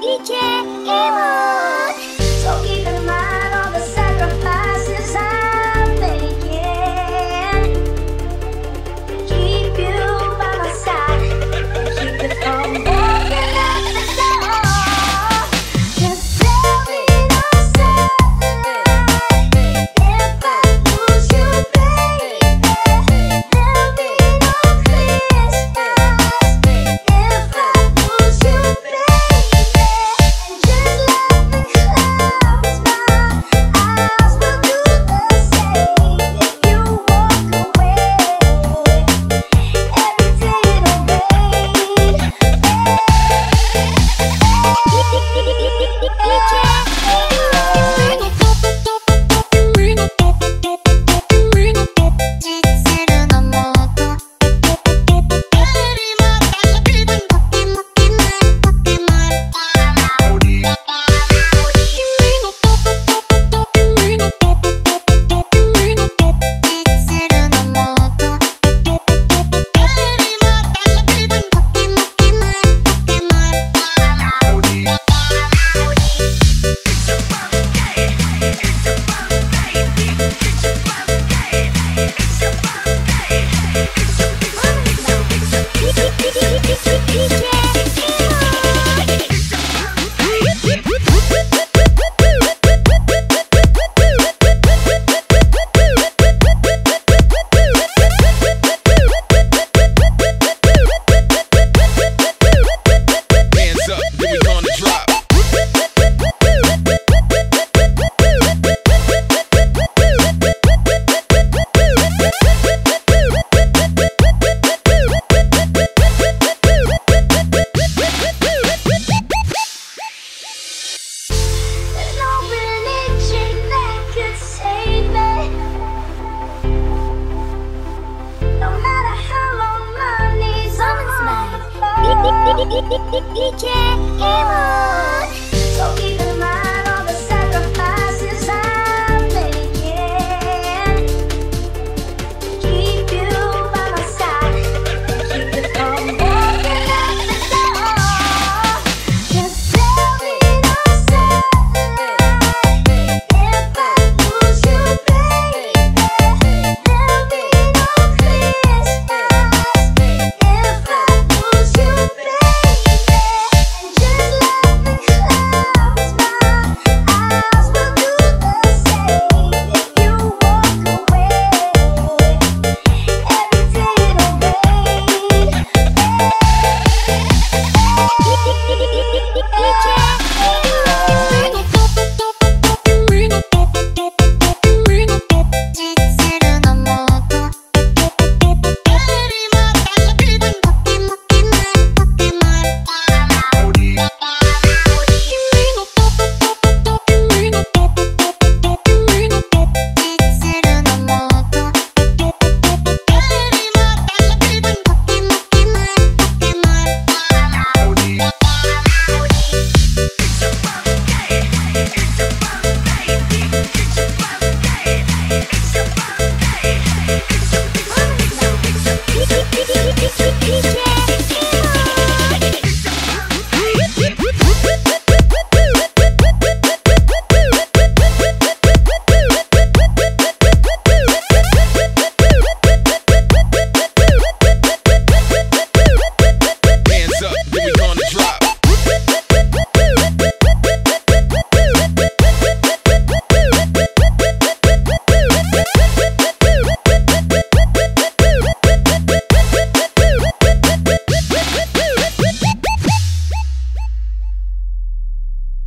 DJ Emo. Thank you. DJ Emo.